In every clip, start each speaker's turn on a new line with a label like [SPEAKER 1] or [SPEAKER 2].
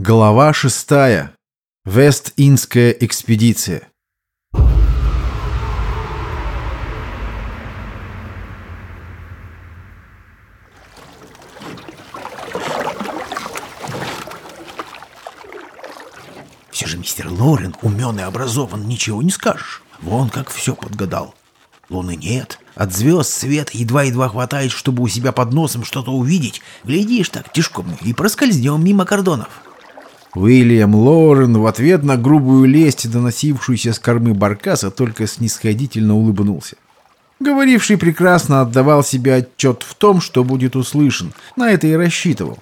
[SPEAKER 1] Глава шестая. Вест-Индская экспедиция.
[SPEAKER 2] Все же мистер Лорен умен и образован, ничего не скажешь. Вон как все подгадал. Луны нет, от звезд свет едва-едва хватает, чтобы у себя под носом что-то увидеть. Глядишь так тишком и проскользнем мимо кордонов.
[SPEAKER 1] Уильям Лорен в ответ на грубую лесть, доносившуюся с кормы баркаса, только снисходительно улыбнулся. Говоривший прекрасно отдавал себе отчет в том, что будет услышан, на это и рассчитывал.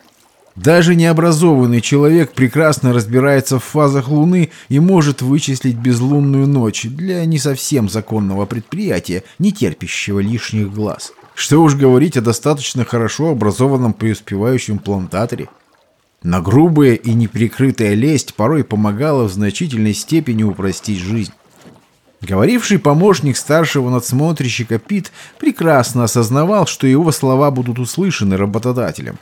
[SPEAKER 1] Даже необразованный человек прекрасно разбирается в фазах Луны и может вычислить безлунную ночь для не совсем законного предприятия, не терпящего лишних глаз. Что уж говорить о достаточно хорошо образованном преуспевающем плантаторе. На грубая и неприкрытая лесть порой помогала в значительной степени упростить жизнь. Говоривший помощник старшего надсмотрщика Пит прекрасно осознавал, что его слова будут услышаны работодателем.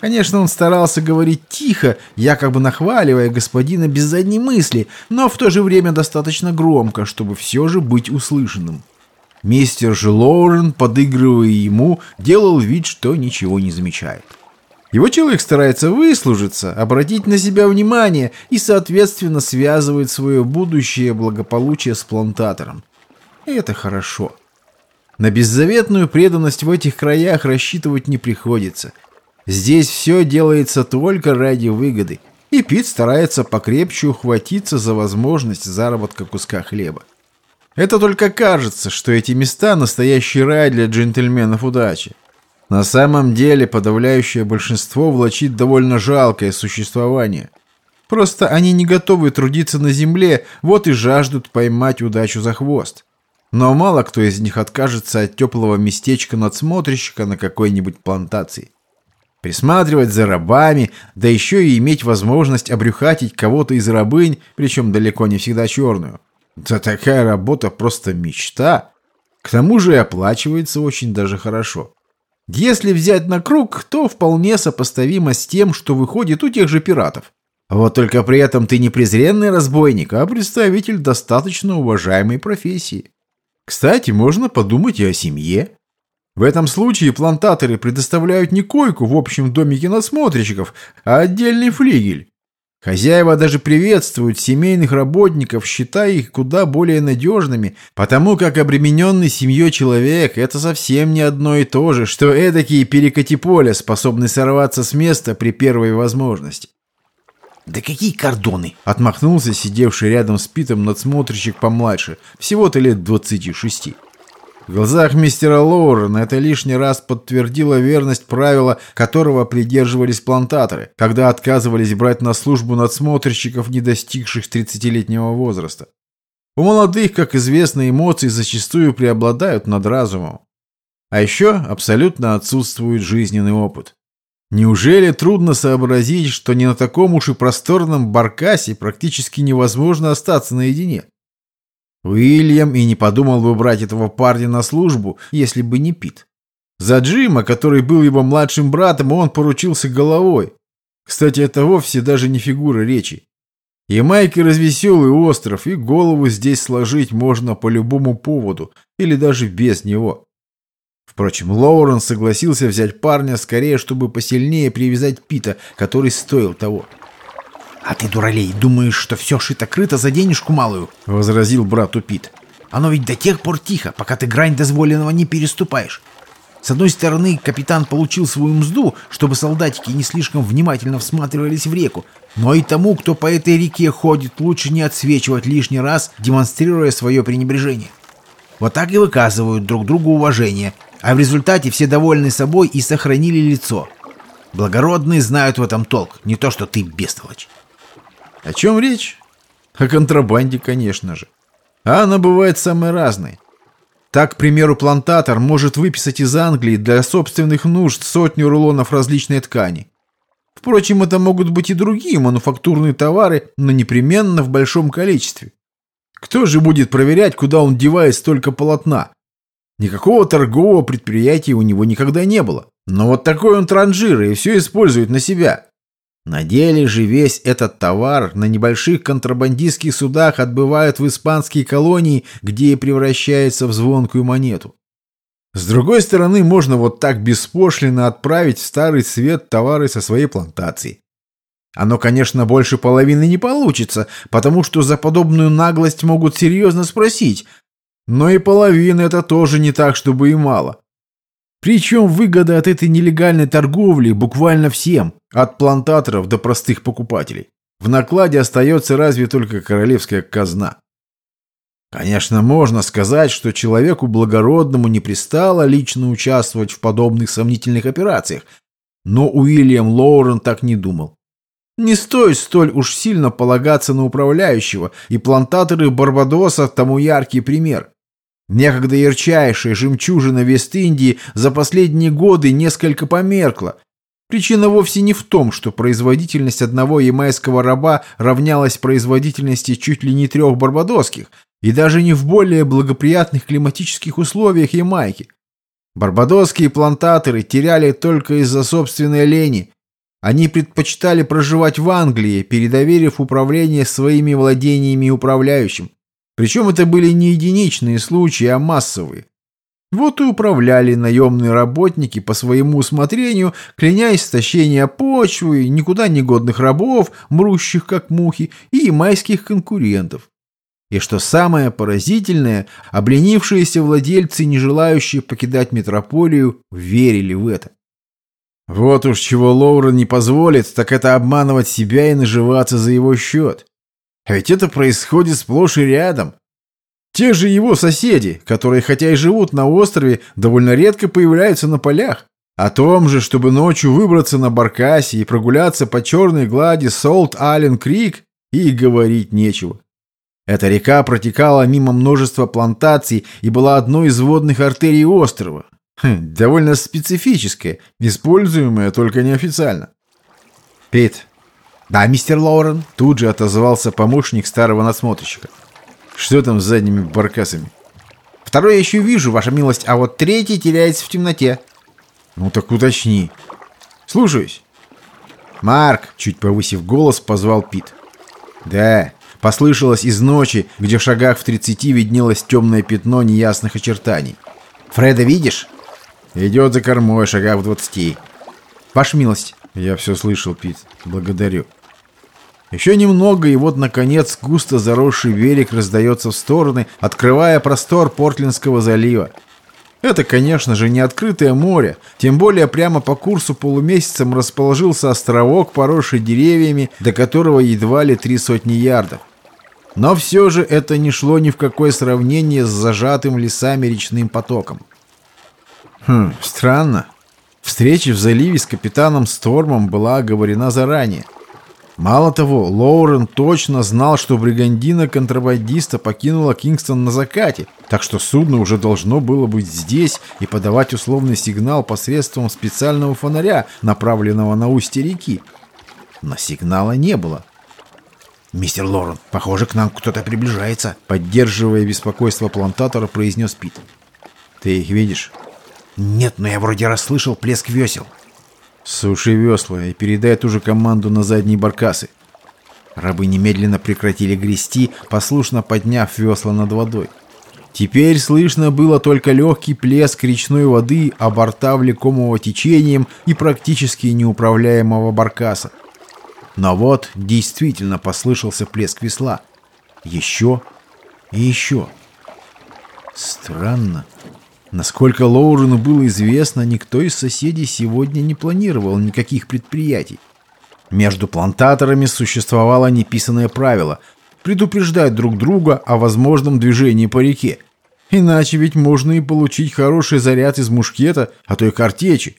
[SPEAKER 1] Конечно, он старался говорить тихо, якобы нахваливая господина без задней мысли, но в то же время достаточно громко, чтобы все же быть услышанным. Мистер же Лоурен, подыгрывая ему, делал вид, что ничего не замечает. Его человек старается выслужиться, обратить на себя внимание и, соответственно, связывает свое будущее благополучие с плантатором. И это хорошо. На беззаветную преданность в этих краях рассчитывать не приходится – Здесь все делается только ради выгоды, и Пит старается покрепче ухватиться за возможность заработка куска хлеба. Это только кажется, что эти места – настоящий рай для джентльменов удачи. На самом деле подавляющее большинство влачит довольно жалкое существование. Просто они не готовы трудиться на земле, вот и жаждут поймать удачу за хвост. Но мало кто из них откажется от теплого местечка надсмотрщика на какой-нибудь плантации. Присматривать за рабами, да еще и иметь возможность обрюхатить кого-то из рабынь, причем далеко не всегда черную. Да такая работа просто мечта. К тому же и оплачивается очень даже хорошо. Если взять на круг, то вполне сопоставимо с тем, что выходит у тех же пиратов. Вот только при этом ты не презренный разбойник, а представитель достаточно уважаемой профессии. Кстати, можно подумать и о семье. В этом случае плантаторы предоставляют не койку в общем домике надсмотрщиков, а отдельный флигель. Хозяева даже приветствуют семейных работников, считая их куда более надежными, потому как обремененный семьей человек – это совсем не одно и то же, что эдакие перекати поля, способны сорваться с места при первой возможности.
[SPEAKER 2] «Да какие кордоны!»
[SPEAKER 1] – отмахнулся сидевший рядом с Питом надсмотрщик помладше, всего-то лет двадцати шести. В глазах мистера Лоурена это лишний раз подтвердило верность правила, которого придерживались плантаторы, когда отказывались брать на службу надсмотрщиков, не достигших 30-летнего возраста. У молодых, как известно, эмоции зачастую преобладают над разумом. А еще абсолютно отсутствует жизненный опыт. Неужели трудно сообразить, что не на таком уж и просторном баркасе практически невозможно остаться наедине? Уильям и не подумал бы брать этого парня на службу, если бы не Пит. За Джима, который был его младшим братом, он поручился головой. Кстати, это вовсе даже не фигура речи. Ямайка развеселый остров, и голову здесь сложить можно по любому поводу, или даже без него. Впрочем, Лоурен согласился взять парня скорее, чтобы посильнее привязать Пита, который стоил того.
[SPEAKER 2] «А ты, дуралей, думаешь, что все шито-крыто за денежку малую?»
[SPEAKER 1] — возразил брату Пит.
[SPEAKER 2] «Оно ведь до тех пор тихо, пока ты грань дозволенного не переступаешь. С одной стороны, капитан получил свою мзду, чтобы солдатики не слишком внимательно всматривались в реку, но и тому, кто по этой реке ходит, лучше не отсвечивать лишний раз, демонстрируя свое пренебрежение. Вот так и выказывают друг другу уважение, а в результате все довольны собой и сохранили лицо. Благородные знают в этом толк, не то что ты, бестолочь.
[SPEAKER 1] О чем речь? О контрабанде, конечно же. А она бывает самой разной. Так, к примеру, плантатор может выписать из Англии для собственных нужд сотню рулонов различной ткани. Впрочем, это могут быть и другие мануфактурные товары, но непременно в большом количестве. Кто же будет проверять, куда он девает столько полотна? Никакого торгового предприятия у него никогда не было. Но вот такой он транжир и все использует на себя. На деле же весь этот товар на небольших контрабандистских судах отбывают в испанские колонии, где и превращается в звонкую монету. С другой стороны, можно вот так беспошлино отправить в старый свет товары со своей плантации. Оно, конечно, больше половины не получится, потому что за подобную наглость могут серьезно спросить. Но и половина это тоже не так, чтобы и мало. Причем выгода от этой нелегальной торговли буквально всем, от плантаторов до простых покупателей. В накладе остается разве только королевская казна. Конечно, можно сказать, что человеку благородному не пристало лично участвовать в подобных сомнительных операциях, но Уильям Лоурен так не думал. Не стоит столь уж сильно полагаться на управляющего, и плантаторы Барбадоса тому яркий пример. Некогда ярчайшая жемчужина Вест-Индии за последние годы несколько померкла. Причина вовсе не в том, что производительность одного ямайского раба равнялась производительности чуть ли не трех барбадосских, и даже не в более благоприятных климатических условиях Ямайки. Барбадосские плантаторы теряли только из-за собственной лени. Они предпочитали проживать в Англии, передоверив управление своими владениями управляющим. Причем это были не единичные случаи, а массовые. Вот и управляли наемные работники по своему усмотрению, кляня истощение почвы, никуда не годных рабов, мрущих как мухи, и майских конкурентов. И что самое поразительное, обленившиеся владельцы, не желающие покидать метрополию, верили в это. Вот уж чего Лоурен не позволит, так это обманывать себя и наживаться за его счет. А ведь это происходит сплошь и рядом. Те же его соседи, которые хотя и живут на острове, довольно редко появляются на полях. О том же, чтобы ночью выбраться на баркасе и прогуляться по черной глади Солт-Аллен-Крик, и говорить нечего. Эта река протекала мимо множества плантаций и была одной из водных артерий острова. Хм, довольно специфическая, используемая только неофициально. Пит, «Да, мистер Лоурен», — тут же отозвался помощник старого надсмотрщика. «Что там с задними баркасами?» «Второй я еще вижу, ваша милость, а вот третий теряется в темноте». «Ну так уточни». «Слушаюсь». «Марк», — чуть повысив голос, позвал Пит. «Да», — послышалось из ночи, где в шагах в тридцати виднелось темное пятно неясных очертаний. «Фреда видишь?» «Идет за кормой, шагах в двадцати». «Ваша милость». «Я все слышал, Пит. Благодарю». Еще немного, и вот, наконец, густо заросший берег раздается в стороны, открывая простор Портлинского залива. Это, конечно же, не открытое море, тем более прямо по курсу полумесяцем расположился островок, поросший деревьями, до которого едва ли три сотни ярдов. Но все же это не шло ни в какое сравнение с зажатым лесами речным потоком. Хм, странно. Встреча в заливе с капитаном Стормом была оговорена заранее. Мало того, Лоурен точно знал, что бригандина контрабандиста покинула Кингстон на закате, так что судно уже должно было быть здесь и подавать условный сигнал посредством специального фонаря, направленного на устье реки. Но сигнала не было. «Мистер Лорен, похоже, к нам кто-то приближается», поддерживая беспокойство плантатора, произнес Пит. «Ты их видишь?» «Нет, но я вроде расслышал плеск весел». «Суши весла и передай ту же команду на задние баркасы». Рабы немедленно прекратили грести, послушно подняв весла над водой. Теперь слышно было только легкий плеск речной воды, а борта влекомого течением и практически неуправляемого баркаса. Но вот действительно послышался плеск весла. Еще и еще. Странно. Насколько Лоурену было известно, никто из соседей сегодня не планировал никаких предприятий. Между плантаторами существовало неписанное правило – предупреждать друг друга о возможном движении по реке. Иначе ведь можно и получить хороший заряд из мушкета, а то и картечи.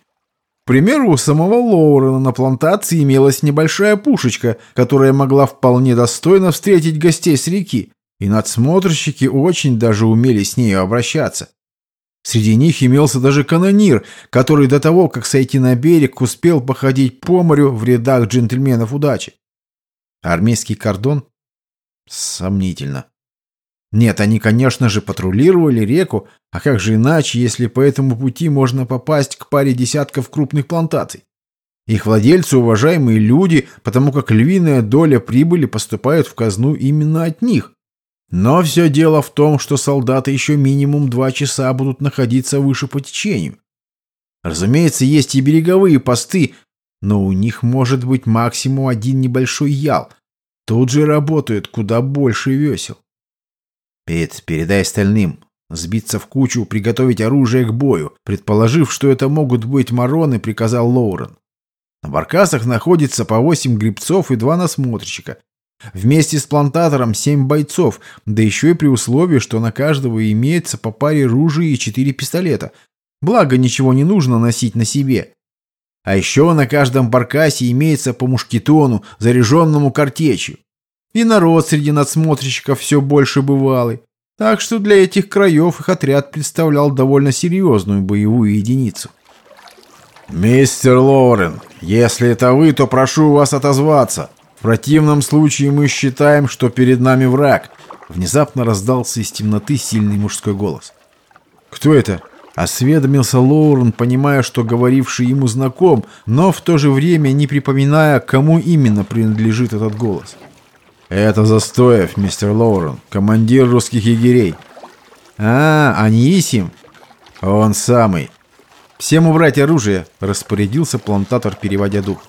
[SPEAKER 1] К примеру, у самого Лоурена на плантации имелась небольшая пушечка, которая могла вполне достойно встретить гостей с реки, и надсмотрщики очень даже умели с нею обращаться. Среди них имелся даже канонир, который до того, как сойти на берег, успел походить по морю в рядах джентльменов удачи. Армейский кордон? Сомнительно. Нет, они, конечно же, патрулировали реку, а как же иначе, если по этому пути можно попасть к паре десятков крупных плантаций? Их владельцы уважаемые люди, потому как львиная доля прибыли поступает в казну именно от них. Но все дело в том, что солдаты еще минимум два часа будут находиться выше по течению. Разумеется, есть и береговые посты, но у них может быть максимум один небольшой ял. Тут же работают куда больше весел. Пит, передай остальным. Сбиться в кучу, приготовить оружие к бою. Предположив, что это могут быть мароны, приказал Лоурен. На баркасах находится по восемь грибцов и два насмотрщика. Вместе с плантатором семь бойцов, да еще и при условии, что на каждого имеется по паре ружей и четыре пистолета. Благо, ничего не нужно носить на себе. А еще на каждом баркасе имеется по мушкетону, заряженному картечью. И народ среди надсмотрщиков все больше бывалый. Так что для этих краев их отряд представлял довольно серьезную боевую единицу.
[SPEAKER 2] «Мистер Лорен, если это вы, то прошу вас отозваться. В противном случае мы считаем, что перед нами враг».
[SPEAKER 1] Внезапно раздался из темноты сильный мужской голос. «Кто это?» Осведомился Лоурен, понимая, что говоривший ему знаком, но в то же время не припоминая, кому именно принадлежит этот голос.
[SPEAKER 2] «Это Застоев, мистер Лоурен, командир русских егерей».
[SPEAKER 1] «А, Анисим?»
[SPEAKER 2] «Он самый».
[SPEAKER 1] «Всем убрать оружие», — распорядился плантатор, переводя дух.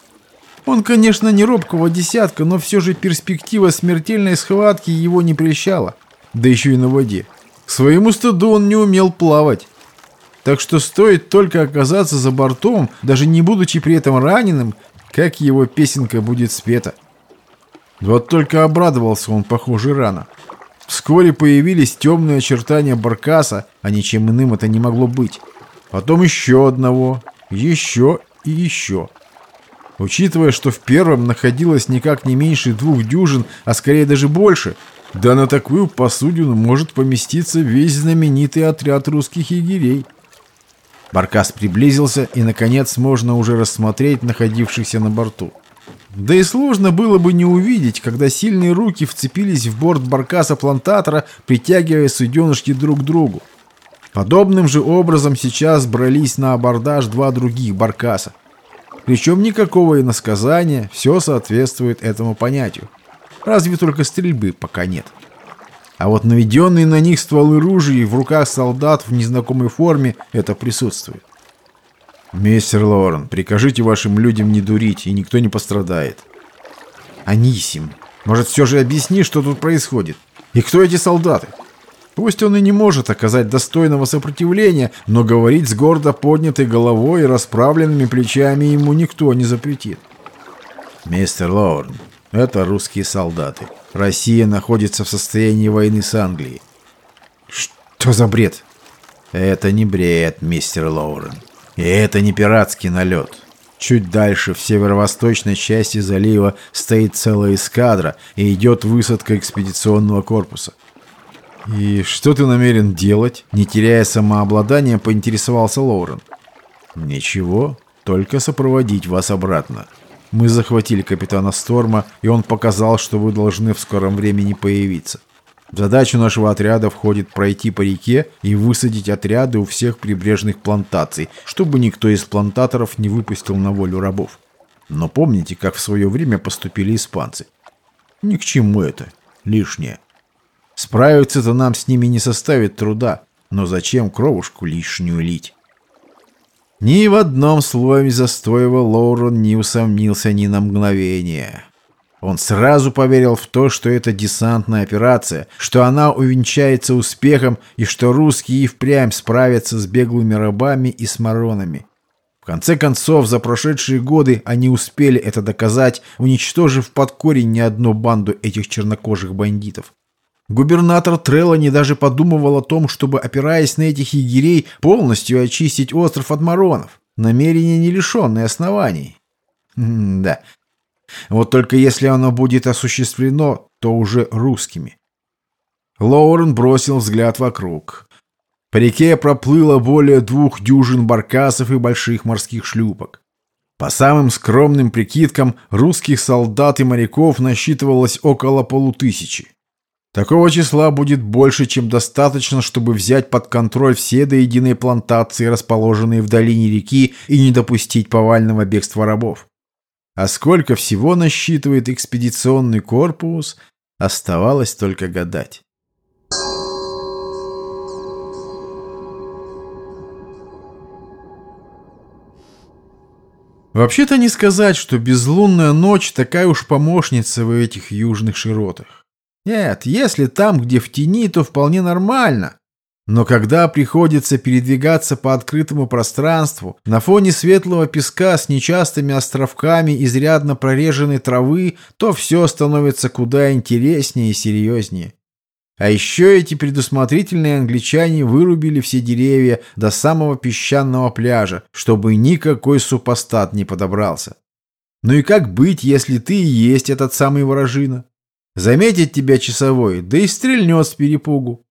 [SPEAKER 1] Он, конечно, не робкого десятка, но все же перспектива смертельной схватки его не прельщала. Да еще и на воде. К своему стыду он не умел плавать. Так что стоит только оказаться за бортом, даже не будучи при этом раненым, как его песенка будет спета. Вот только обрадовался он, похоже, рано. Вскоре появились темные очертания баркаса, а ничем иным это не могло быть. Потом еще одного, еще и еще. Учитывая, что в первом находилось никак не меньше двух дюжин, а скорее даже больше, да на такую посудину может поместиться весь знаменитый отряд русских егерей. Баркас приблизился, и, наконец, можно уже рассмотреть находившихся на борту. Да и сложно было бы не увидеть, когда сильные руки вцепились в борт баркаса-плантатора, притягивая суденышки друг к другу. Подобным же образом сейчас брались на абордаж два других баркаса. Причем никакого иносказания, все соответствует этому понятию. Разве только стрельбы пока нет. А вот наведенные на них стволы ружей в руках солдат в незнакомой форме это присутствует.
[SPEAKER 2] «Мистер Лорен, прикажите вашим людям не дурить, и никто не пострадает».
[SPEAKER 1] «Анисим, может, все же объясни, что тут происходит? И кто эти солдаты?» Пусть он и не может оказать достойного сопротивления, но говорить с гордо поднятой головой и расправленными плечами ему никто не запретит.
[SPEAKER 2] «Мистер Лорен, это русские солдаты. Россия находится в состоянии войны с Англией.
[SPEAKER 1] Что за бред?
[SPEAKER 2] Это не бред, мистер Лоурен. И это не пиратский налет. Чуть дальше, в северо-восточной части залива, стоит целая эскадра и идет высадка экспедиционного корпуса.
[SPEAKER 1] «И что ты намерен делать?» Не теряя самообладания, поинтересовался Лоурен.
[SPEAKER 2] «Ничего, только сопроводить вас обратно.
[SPEAKER 1] Мы захватили капитана Сторма, и он показал, что вы должны в скором времени появиться. В задачу нашего отряда входит пройти по реке и высадить отряды у всех прибрежных плантаций, чтобы никто из плантаторов не выпустил на волю рабов. Но помните, как в свое время поступили испанцы? Ни к чему это. Лишнее. Справиться-то нам с ними не составит труда, но зачем кровушку лишнюю лить? Ни в одном слове застоева Лоурен не усомнился ни на мгновение. Он сразу поверил в то, что это десантная операция, что она увенчается успехом и что русские и впрямь справятся с беглыми рабами и с маронами. В конце концов, за прошедшие годы они успели это доказать, уничтожив под корень не одну банду этих чернокожих бандитов. Губернатор Треллани даже подумывал о том, чтобы, опираясь на этих егерей, полностью очистить остров от маронов. Намерение не лишенное оснований. М да. Вот только если оно будет осуществлено, то уже русскими. Лоурен бросил взгляд вокруг. По реке проплыло более двух дюжин баркасов и больших морских шлюпок. По самым скромным прикидкам, русских солдат и моряков насчитывалось около полутысячи. Такого числа будет больше, чем достаточно, чтобы взять под контроль все до единой плантации, расположенные в долине реки, и не допустить повального бегства рабов. А сколько всего насчитывает экспедиционный корпус, оставалось только гадать. Вообще-то не сказать, что безлунная ночь такая уж помощница в этих южных широтах. Нет, если там, где в тени, то вполне нормально. Но когда приходится передвигаться по открытому пространству, на фоне светлого песка с нечастыми островками изрядно прореженной травы, то все становится куда интереснее и серьезнее. А еще эти предусмотрительные англичане вырубили все деревья до самого песчаного пляжа, чтобы никакой супостат не подобрался. Ну и как быть, если ты и есть этот самый ворожина? Заметит тебя часовой, да и стрельнет с перепугу.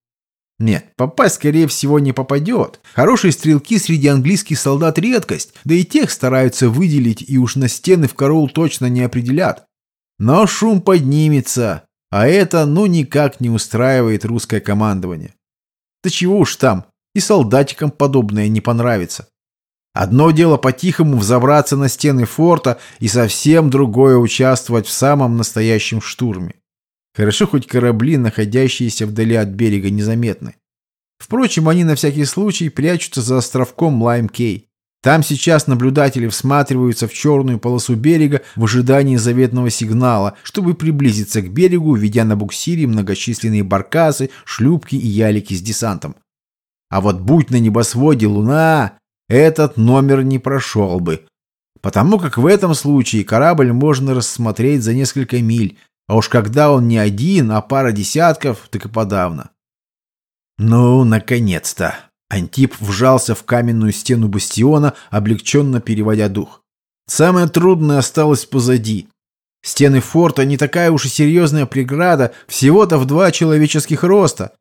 [SPEAKER 1] Нет, попасть, скорее всего, не попадет. Хорошие стрелки среди английских солдат редкость, да и тех стараются выделить и уж на стены в караул точно не определят. Но шум поднимется, а это ну никак не устраивает русское командование. Да чего уж там, и солдатикам подобное не понравится. Одно дело по-тихому взобраться на стены форта, и совсем другое участвовать в самом настоящем штурме. Хорошо хоть корабли, находящиеся вдали от берега, незаметны. Впрочем, они на всякий случай прячутся за островком Лайм-Кей. Там сейчас наблюдатели всматриваются в черную полосу берега в ожидании заветного сигнала, чтобы приблизиться к берегу, ведя на буксире многочисленные баркасы, шлюпки и ялики с десантом. А вот будь на небосводе луна, этот номер не прошел бы. Потому как в этом случае корабль можно рассмотреть за несколько миль, а уж когда он не один, а пара десятков, так и подавно. Ну, наконец-то! Антип вжался в каменную стену бастиона, облегченно переводя дух. Самое трудное осталось позади. Стены форта не такая уж и серьезная преграда, всего-то в два человеческих роста.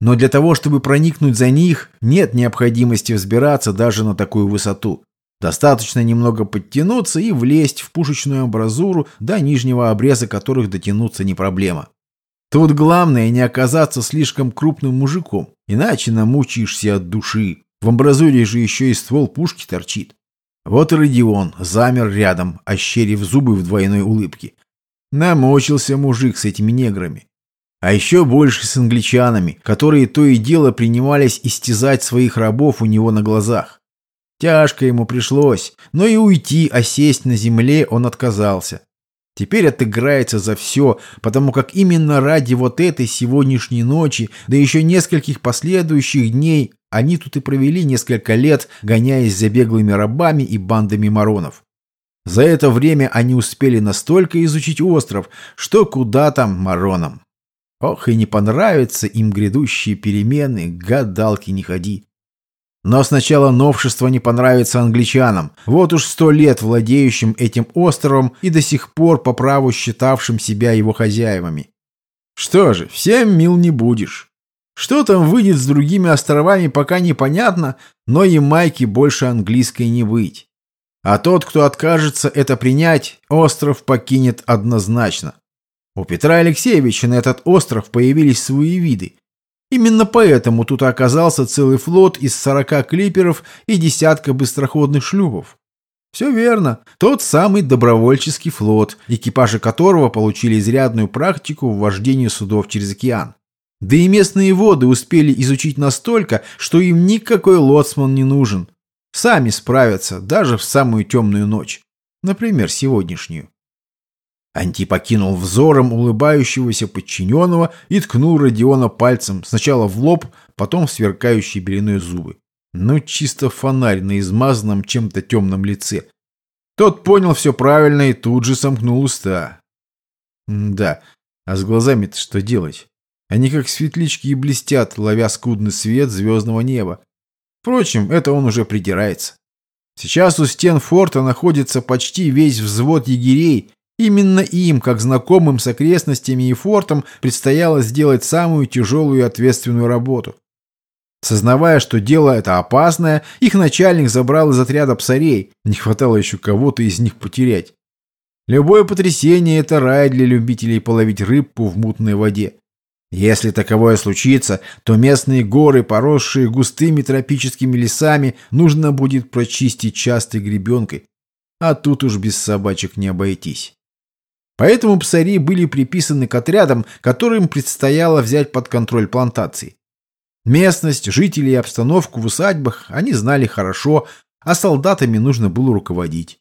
[SPEAKER 1] Но для того, чтобы проникнуть за них, нет необходимости взбираться даже на такую высоту. Достаточно немного подтянуться и влезть в пушечную амбразуру, до нижнего обреза которых дотянуться не проблема. Тут главное не оказаться слишком крупным мужиком, иначе намучаешься от души. В амбразуре же еще и ствол пушки торчит. Вот и Родион замер рядом, ощерив зубы в двойной улыбке. Намочился мужик с этими неграми. А еще больше с англичанами, которые то и дело принимались истязать своих рабов у него на глазах. Тяжко ему пришлось, но и уйти, а сесть на земле он отказался. Теперь отыграется за все, потому как именно ради вот этой сегодняшней ночи, да еще нескольких последующих дней, они тут и провели несколько лет, гоняясь за беглыми рабами и бандами маронов. За это время они успели настолько изучить остров, что куда там маронам. Ох, и не понравятся им грядущие перемены, гадалки не ходи. Но сначала новшество не понравится англичанам, вот уж сто лет владеющим этим островом и до сих пор по праву считавшим себя его хозяевами. Что же, всем мил не будешь. Что там выйдет с другими островами, пока непонятно, но и майки больше английской не быть. А тот, кто откажется это принять, остров покинет однозначно. У Петра Алексеевича на этот остров появились свои виды. Именно поэтому тут оказался целый флот из 40 клиперов и десятка быстроходных шлюпов. Все верно, тот самый добровольческий флот, экипажи которого получили изрядную практику в вождении судов через океан. Да и местные воды успели изучить настолько, что им никакой лоцман не нужен. Сами справятся, даже в самую темную ночь. Например, сегодняшнюю. Антип окинул взором улыбающегося подчиненного и ткнул Родиона пальцем сначала в лоб, потом в сверкающие беленые зубы. Ну, чисто фонарь на измазанном чем-то темном лице. Тот понял все правильно и тут же сомкнул уста. да, а с глазами-то что делать? Они как светлячки и блестят, ловя скудный свет звездного неба. Впрочем, это он уже придирается. Сейчас у стен форта находится почти весь взвод егерей, Именно им, как знакомым с окрестностями и фортом, предстояло сделать самую тяжелую и ответственную работу. Сознавая, что дело это опасное, их начальник забрал из отряда псарей. Не хватало еще кого-то из них потерять. Любое потрясение – это рай для любителей половить рыбку в мутной воде. Если таковое случится, то местные горы, поросшие густыми тропическими лесами, нужно будет прочистить частой гребенкой. А тут уж без собачек не обойтись. Поэтому псари были приписаны к отрядам, которым предстояло взять под контроль плантации. Местность, жителей и обстановку в усадьбах они знали хорошо, а солдатами нужно было руководить.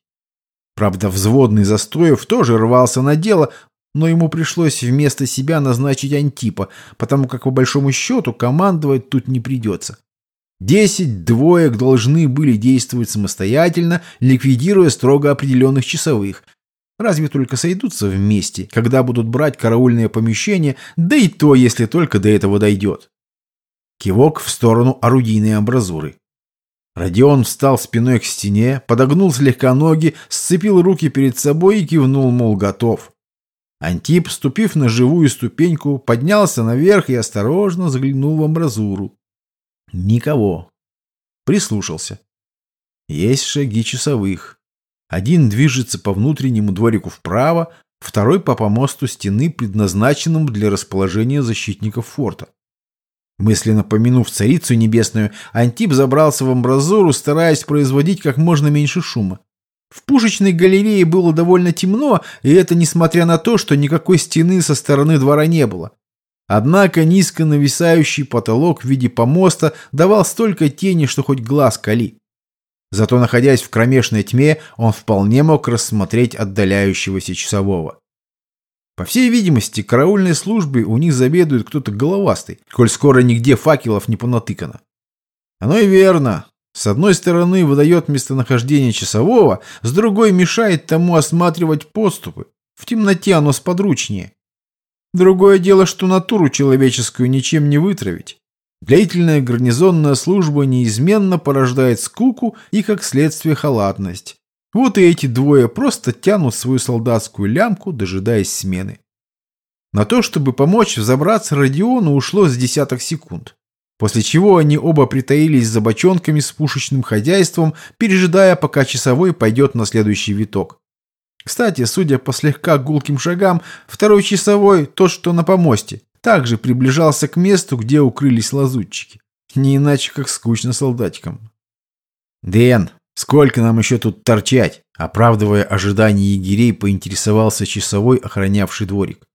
[SPEAKER 1] Правда, взводный Застоев тоже рвался на дело, но ему пришлось вместо себя назначить Антипа, потому как, по большому счету, командовать тут не придется. Десять двоек должны были действовать самостоятельно, ликвидируя строго определенных часовых. Разве только сойдутся вместе, когда будут брать караульные помещения, да и то, если только до этого дойдет. Кивок в сторону орудийной амбразуры. Родион встал спиной к стене, подогнул слегка ноги, сцепил руки перед собой и кивнул, мол, готов. Антип, ступив на живую ступеньку, поднялся наверх и осторожно заглянул в амбразуру. Никого. Прислушался. Есть шаги часовых. Один движется по внутреннему дворику вправо, второй по помосту стены, предназначенному для расположения защитников форта. Мысленно помянув царицу небесную, Антип забрался в амбразуру, стараясь производить как можно меньше шума. В пушечной галерее было довольно темно, и это несмотря на то, что никакой стены со стороны двора не было. Однако низко нависающий потолок в виде помоста давал столько тени, что хоть глаз кали. Зато, находясь в кромешной тьме, он вполне мог рассмотреть отдаляющегося часового. По всей видимости, караульной службой у них заведует кто-то головастый, коль скоро нигде факелов не понатыкано. Оно и верно. С одной стороны выдает местонахождение часового, с другой мешает тому осматривать подступы. В темноте оно сподручнее. Другое дело, что натуру человеческую ничем не вытравить. Длительная гарнизонная служба неизменно порождает скуку и, как следствие, халатность. Вот и эти двое просто тянут свою солдатскую лямку, дожидаясь смены. На то, чтобы помочь взобраться Родиону, ушло с десяток секунд. После чего они оба притаились за бочонками с пушечным хозяйством, пережидая, пока часовой пойдет на следующий виток. Кстати, судя по слегка гулким шагам, второй часовой, тот, что на помосте, также приближался к месту, где укрылись лазутчики. Не иначе, как скучно солдатикам. «Дэн, Сколько нам еще тут торчать? Оправдывая ожидания егерей, поинтересовался часовой, охранявший дворик.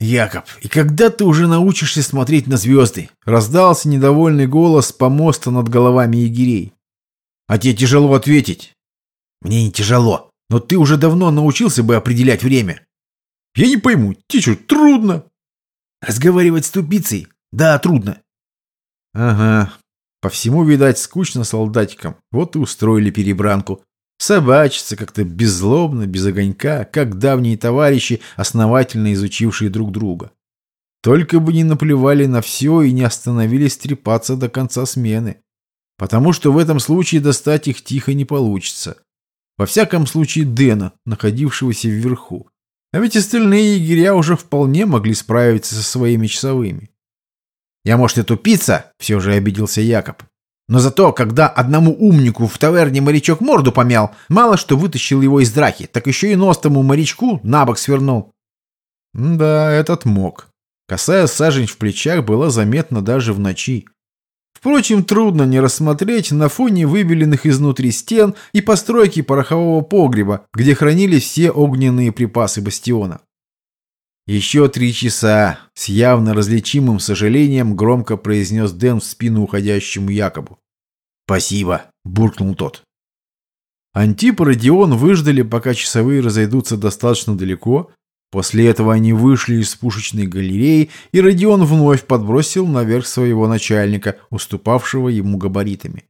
[SPEAKER 1] «Якоб, и когда ты уже научишься смотреть на звезды?» Раздался недовольный голос помоста над головами егерей. «А тебе тяжело ответить?» «Мне не тяжело, но ты уже давно научился бы определять время». «Я не пойму, тебе что, трудно?» «Разговаривать с тупицей? Да, трудно». «Ага, по всему, видать, скучно солдатикам. Вот и устроили перебранку. Собачатся как-то беззлобно, без огонька, как давние товарищи, основательно изучившие друг друга. Только бы не наплевали на все и не остановились трепаться до конца смены. Потому что в этом случае достать их тихо не получится. Во всяком случае Дэна, находившегося вверху. А ведь остальные егеря уже вполне могли справиться со своими часовыми. Я, может, и тупица, все же обиделся Якоб. Но зато, когда одному умнику в таверне морячок морду помял, мало что вытащил его из драки, так еще и нос тому морячку на бок свернул. Да, этот мог. Косая сажень в плечах была заметна даже в ночи. Впрочем, трудно не рассмотреть на фоне выбеленных изнутри стен и постройки порохового погреба, где хранились все огненные припасы бастиона. «Еще три часа!» — с явно различимым сожалением громко произнес Дэн в спину уходящему Якобу. «Спасибо!» — буркнул тот. Антип и Родион выждали, пока часовые разойдутся достаточно далеко. После этого они вышли из пушечной галереи, и Родион вновь подбросил наверх своего начальника, уступавшего ему габаритами.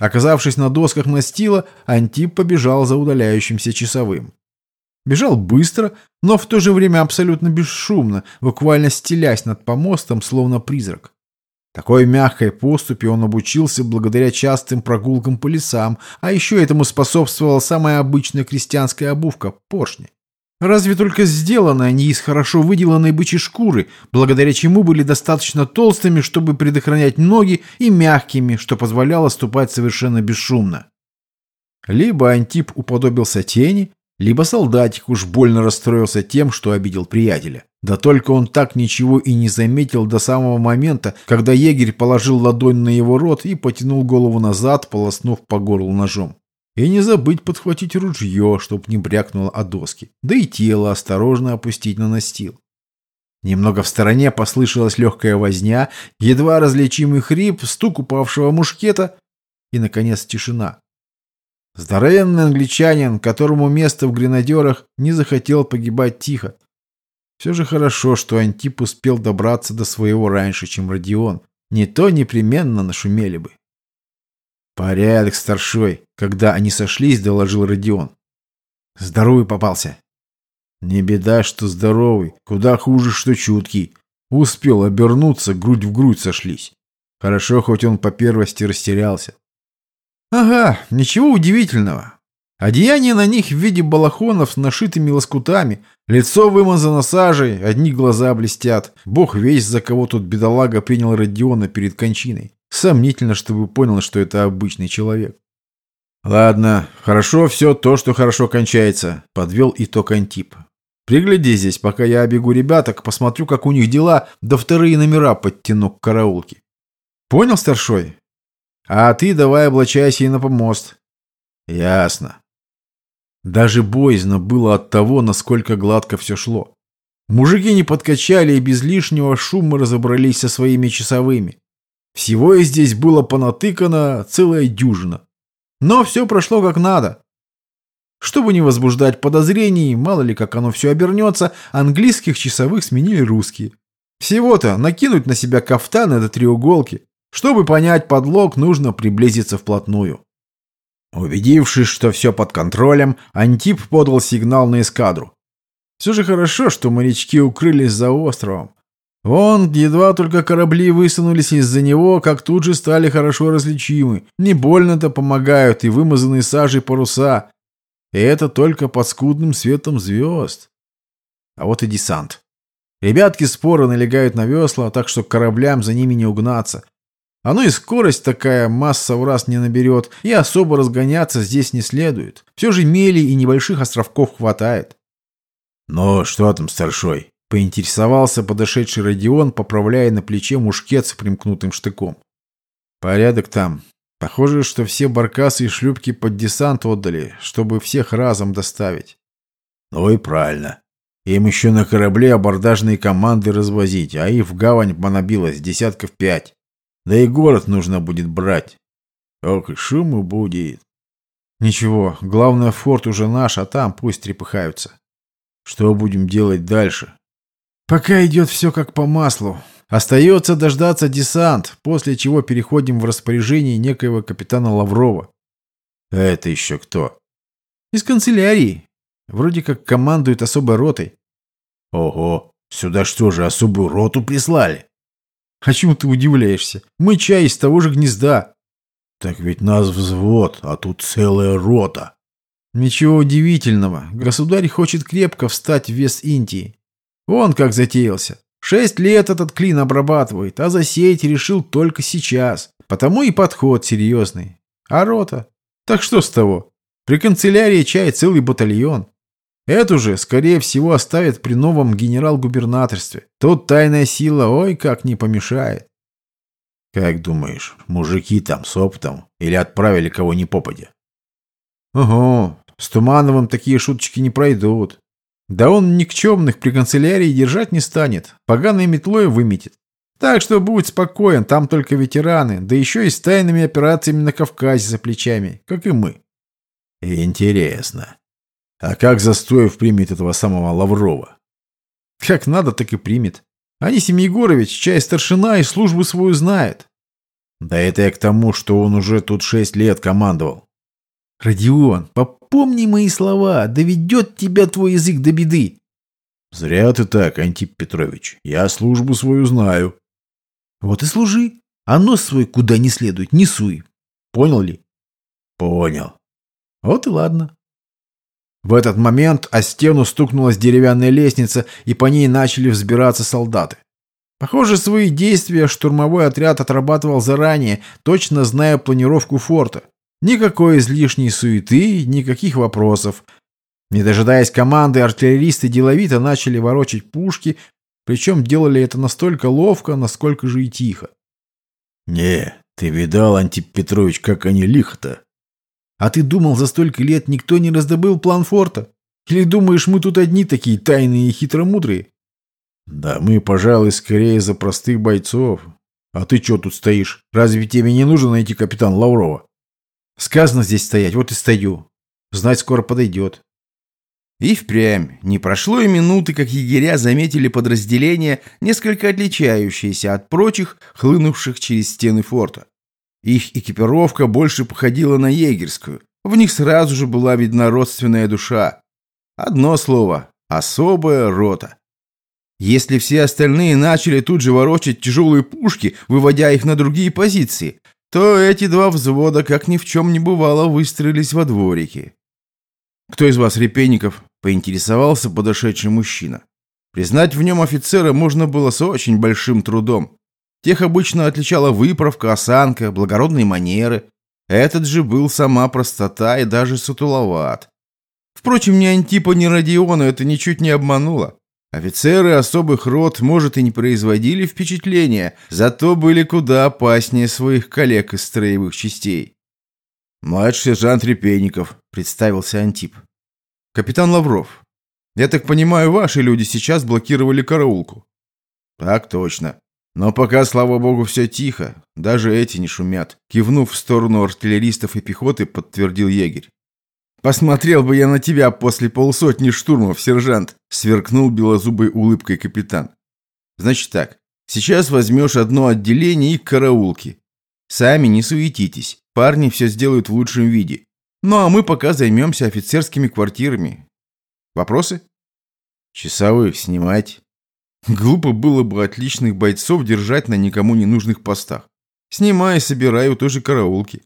[SPEAKER 1] Оказавшись на досках настила, Антип побежал за удаляющимся часовым. Бежал быстро, но в то же время абсолютно бесшумно, буквально стелясь над помостом, словно призрак. Такой мягкой поступи он обучился благодаря частым прогулкам по лесам, а еще этому способствовала самая обычная крестьянская обувка – поршни. Разве только сделаны они из хорошо выделанной бычьей шкуры, благодаря чему были достаточно толстыми, чтобы предохранять ноги, и мягкими, что позволяло ступать совершенно бесшумно. Либо Антип уподобился тени, либо солдатик уж больно расстроился тем, что обидел приятеля. Да только он так ничего и не заметил до самого момента, когда егерь положил ладонь на его рот и потянул голову назад, полоснув по горлу ножом. И не забыть подхватить ружье, чтоб не брякнуло о доски, да и тело осторожно опустить на настил. Немного в стороне послышалась легкая возня, едва различимый хрип, стук упавшего мушкета и, наконец, тишина. Здоровенный англичанин, которому место в гренадерах, не захотел погибать тихо. Все же хорошо, что Антип успел добраться до своего раньше, чем Родион. Не то непременно нашумели бы. «Порядок, старшой!» Когда они сошлись, доложил Родион. «Здоровый попался!» «Не беда, что здоровый. Куда хуже, что чуткий. Успел обернуться, грудь в грудь сошлись. Хорошо, хоть он по первости растерялся. Ага, ничего удивительного. Одеяние на них в виде балахонов с нашитыми лоскутами, лицо вымазано сажей, одни глаза блестят. Бог весь, за кого тут бедолага принял Родиона перед кончиной. Сомнительно, чтобы понял, что это обычный человек. «Ладно, хорошо все то, что хорошо кончается», — подвел итог Антип. «Пригляди здесь, пока я обегу ребяток, посмотрю, как у них дела, да вторые номера подтяну к караулке». «Понял, старшой?» А ты давай облачайся и на помост. Ясно. Даже боязно было от того, насколько гладко все шло. Мужики не подкачали и без лишнего шума разобрались со своими часовыми. Всего и здесь было понатыкано целая дюжина. Но все прошло как надо. Чтобы не возбуждать подозрений, мало ли как оно все обернется, английских часовых сменили русские. Всего-то накинуть на себя кафтаны до треуголки. Чтобы понять подлог, нужно приблизиться вплотную. Убедившись, что все под контролем, Антип подал сигнал на эскадру. Все же хорошо, что морячки укрылись за островом. Вон, едва только корабли высунулись из-за него, как тут же стали хорошо различимы. Не больно-то помогают и вымазанные сажей паруса. И это только под скудным светом звезд. А вот и десант. Ребятки споро налегают на весла, так что кораблям за ними не угнаться. Оно и скорость такая масса в раз не наберет, и особо разгоняться здесь не следует. Все же мели и небольших островков хватает. «Ну, что там, старшой?» — поинтересовался подошедший Родион, поправляя на плече мушкет с примкнутым штыком. «Порядок там. Похоже, что все баркасы и шлюпки под десант отдали, чтобы всех разом доставить». «Ну и правильно. Им еще на корабле абордажные команды развозить, а их в гавань понабилось десятков пять». Да и город нужно будет брать. Ох, и шуму будет. Ничего, главное, форт уже наш, а там пусть трепыхаются. Что будем делать дальше? Пока идет все как по маслу. Остается дождаться десант, после чего переходим в распоряжение некоего капитана Лаврова. А это еще кто? Из канцелярии. Вроде как командует особой ротой. Ого, сюда что же, особую роту прислали? А чему ты удивляешься? Мы чай из того же гнезда. Так ведь нас взвод, а тут целая рота. Ничего удивительного. Государь хочет крепко встать в вес Индии. Вон как затеялся. Шесть лет этот клин обрабатывает, а засеять решил только сейчас. Потому и подход серьезный. А рота? Так что с того? При канцелярии чай целый батальон. Эту же, скорее всего, оставят при новом генерал-губернаторстве. Тут тайная сила, ой, как не помешает. Как думаешь, мужики там с опытом или отправили кого ни попадя? Ого, с Тумановым такие шуточки не пройдут. Да он никчемных при канцелярии держать не станет, поганой метлой выметит. Так что будь спокоен, там только ветераны, да еще и с тайными операциями на Кавказе за плечами, как и мы. Интересно. А как Застоев примет этого самого Лаврова? Как надо, так и примет. Анисим Егорович, чай старшина и службу свою знает. Да это я к тому, что он уже тут шесть лет командовал. Родион, попомни мои слова, доведет тебя твой язык до беды. Зря ты так, Антип Петрович. Я службу свою знаю. Вот и служи. А нос свой куда не следует, не суй. Понял ли? Понял. Вот и ладно. В этот момент о стену стукнулась деревянная лестница, и по ней начали взбираться солдаты. Похоже, свои действия штурмовой отряд отрабатывал заранее, точно зная планировку форта. Никакой излишней суеты, никаких вопросов. Не дожидаясь команды, артиллеристы деловито начали ворочать пушки, причем делали это настолько ловко, насколько же и тихо. «Не, ты видал, Антип Петрович, как они лихо-то?» А ты думал, за столько лет никто не раздобыл план форта? Или думаешь, мы тут одни такие тайные и хитромудрые? Да мы, пожалуй, скорее за простых бойцов. А ты что тут стоишь? Разве тебе не нужно найти капитан Лаврова? Сказано здесь стоять, вот и стою. Знать скоро подойдет.
[SPEAKER 2] И впрямь. Не прошло и минуты, как егеря заметили подразделение, несколько отличающееся от прочих, хлынувших через стены форта. Их экипировка больше походила на егерскую. В них сразу же была видна родственная душа. Одно слово – особая рота. Если все остальные начали тут же ворочать тяжелые пушки, выводя их на другие позиции, то эти два взвода, как ни в чем не бывало, выстроились во дворике. «Кто из вас, репейников?» – поинтересовался подошедший мужчина. Признать в нем офицера можно было с очень большим трудом. Тех обычно отличала выправка, осанка, благородные манеры. Этот же был сама простота и даже сутуловат. Впрочем, ни Антипа, ни Родиона это ничуть не обмануло. Офицеры особых род, может, и не производили впечатления, зато были куда опаснее своих коллег из строевых частей. «Младший сержант Репейников», — представился Антип. «Капитан Лавров, я так понимаю, ваши люди сейчас блокировали караулку?» «Так точно. Но пока, слава богу, все тихо. Даже эти не шумят. Кивнув в сторону артиллеристов и пехоты, подтвердил егерь. «Посмотрел бы я на тебя после полсотни штурмов, сержант!» Сверкнул белозубой улыбкой капитан. «Значит так, сейчас возьмешь одно отделение и караулки. Сами не суетитесь, парни все сделают в лучшем виде. Ну а мы пока займемся офицерскими квартирами. Вопросы?» «Часовых снимать». Глупо было бы отличных бойцов держать на никому не нужных постах. Снимай собирай у той же караулки.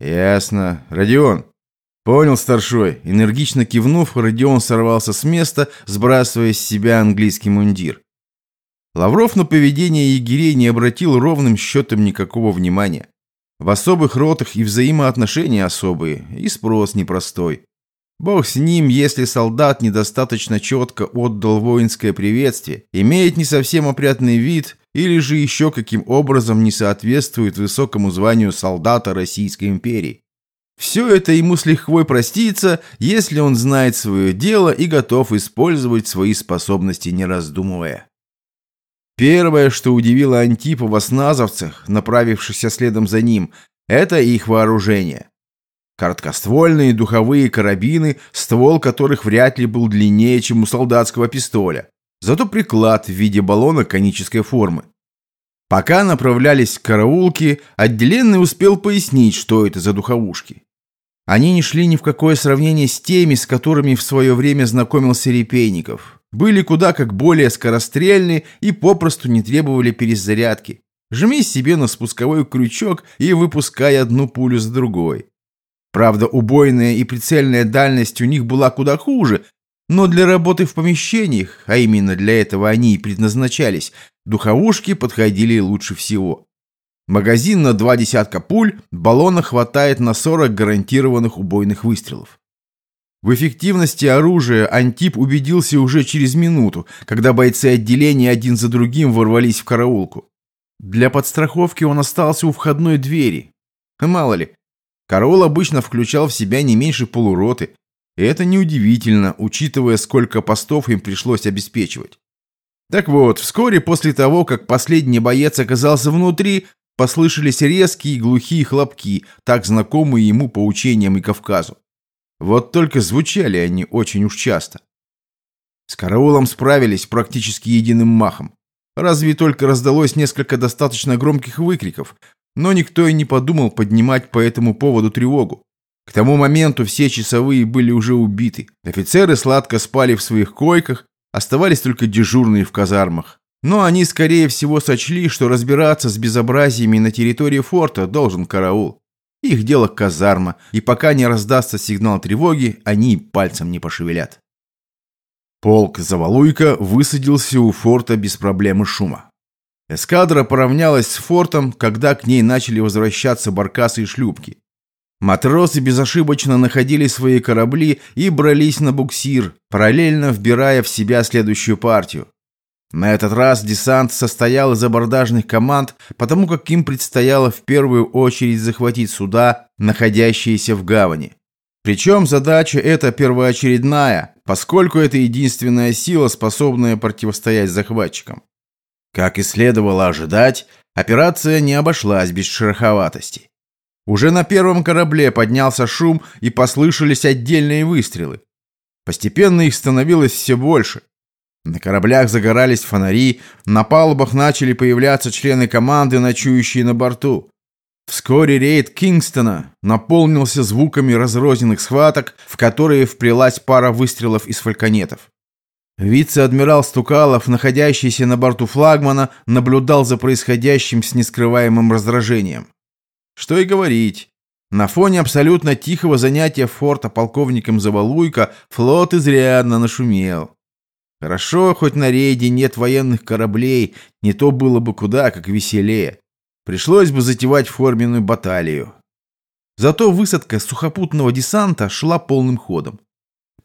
[SPEAKER 2] Ясно. Родион. Понял, старшой. Энергично кивнув, Родион сорвался с места, сбрасывая с себя английский мундир. Лавров на поведение егерей не обратил ровным счетом никакого внимания. В особых ротах и взаимоотношения особые, и спрос непростой. Бог с ним, если солдат недостаточно четко отдал воинское приветствие, имеет не совсем опрятный вид или же еще каким образом не соответствует высокому званию солдата Российской империи. Все это ему с лихвой простится, если он знает свое дело и готов использовать свои способности, не раздумывая. Первое, что удивило Антипа в осназовцах, направившихся следом за ним, это их вооружение. Короткоствольные духовые карабины, ствол которых вряд ли был длиннее, чем у солдатского пистоля. Зато приклад в виде баллона конической формы. Пока направлялись к караулке, отделенный успел пояснить, что это за духовушки. Они не шли ни в какое сравнение с теми, с которыми в свое время знакомился Репейников. Были куда как более скорострельны и попросту не требовали перезарядки. Жми себе на спусковой крючок и выпускай одну пулю за другой. Правда, убойная и прицельная дальность у них была куда хуже, но для работы в помещениях, а именно для этого они и предназначались, духовушки подходили лучше всего. Магазин на два десятка пуль, баллона хватает на 40 гарантированных убойных выстрелов. В эффективности оружия Антип убедился уже через минуту, когда бойцы отделения один за другим ворвались в караулку. Для подстраховки он остался у входной двери. Мало ли, Караул обычно включал в себя не меньше полуроты, и это неудивительно, учитывая, сколько постов им пришлось обеспечивать. Так вот, вскоре после того, как последний боец оказался внутри, послышались резкие глухие хлопки, так знакомые ему по учениям и Кавказу. Вот только звучали они очень уж часто. С караулом справились практически единым махом. Разве только раздалось несколько достаточно громких выкриков, но никто и не подумал поднимать по этому поводу тревогу. К тому моменту все часовые были уже убиты. Офицеры сладко спали в своих койках, оставались только дежурные в казармах. Но они, скорее всего, сочли, что разбираться с безобразиями на территории форта должен караул. Их дело казарма, и пока не раздастся сигнал тревоги, они пальцем не пошевелят. Полк Завалуйка высадился у форта без проблем и шума. Эскадра поравнялась с фортом, когда к ней начали возвращаться баркасы и шлюпки. Матросы безошибочно находили свои корабли и брались на буксир, параллельно вбирая в себя следующую партию.
[SPEAKER 1] На этот раз десант состоял из абордажных команд, потому как им предстояло в первую очередь захватить суда, находящиеся в гавани. Причем задача эта первоочередная, поскольку это единственная сила, способная противостоять захватчикам. Как и следовало ожидать, операция не обошлась без шероховатостей. Уже на первом корабле поднялся шум и послышались отдельные выстрелы. Постепенно их становилось все больше. На кораблях загорались фонари, на палубах начали появляться члены команды, ночующие на борту. Вскоре рейд Кингстона наполнился звуками разрозненных схваток, в которые вплелась пара выстрелов из фальконетов. Вице-адмирал Стукалов, находящийся на борту флагмана, наблюдал за происходящим с нескрываемым раздражением. Что и говорить. На фоне абсолютно тихого занятия форта полковником Завалуйко флот изрядно нашумел. Хорошо, хоть на рейде нет военных кораблей, не то было бы куда как веселее. Пришлось бы затевать форменную баталию. Зато высадка сухопутного десанта шла полным ходом.